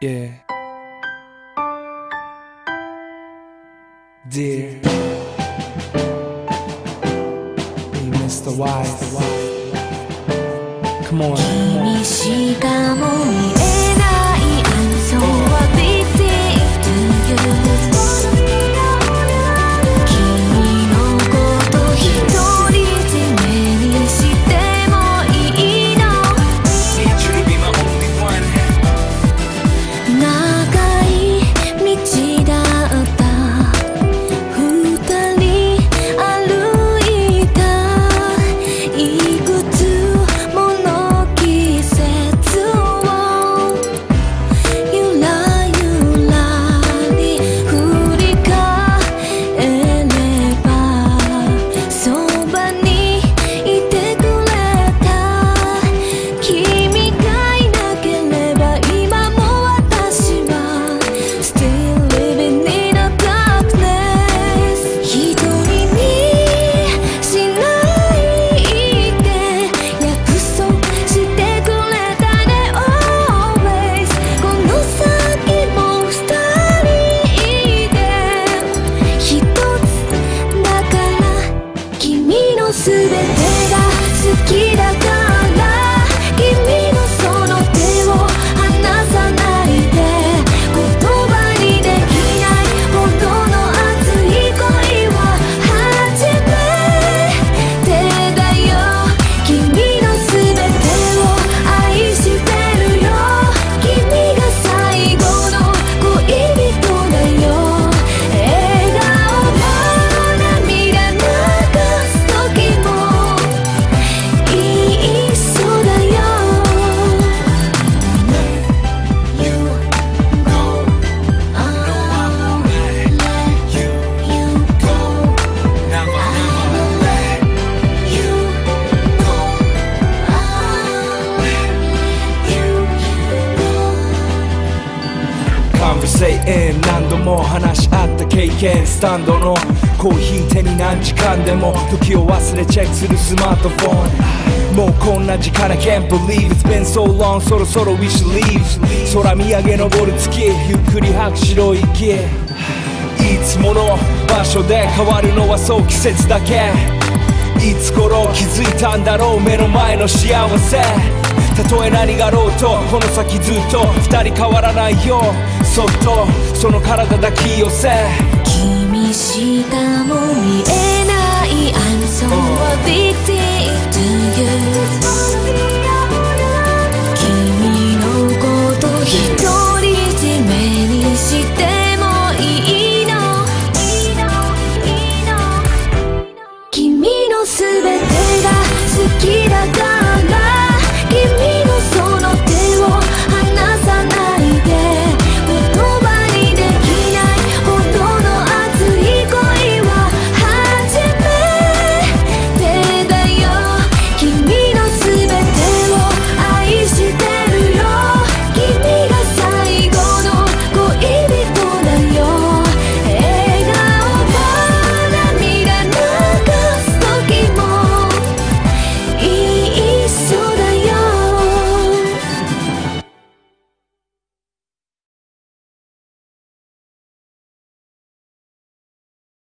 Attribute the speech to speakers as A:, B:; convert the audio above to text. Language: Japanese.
A: Yeah. Dear. Hey, Mr. Wise. Come on.
B: Come on.
A: Conversation 何度も話し合った経験スタンドのコーヒー手に何時間でも時を忘れチェックするスマートフォン。もうこんな時間 I can't believe it's been so long. そろそろ we should leave. 空見上げ昇る月ゆっくり吐く白い息いつもの場所で変わるのはそう季節だけ。いつ頃気づいたんだろう目の前の幸せ。たとえ何があろうとこの先ずっと2人変わらないよ。そっとその体抱き寄せ。
B: 君しかも見えない全てが好きだから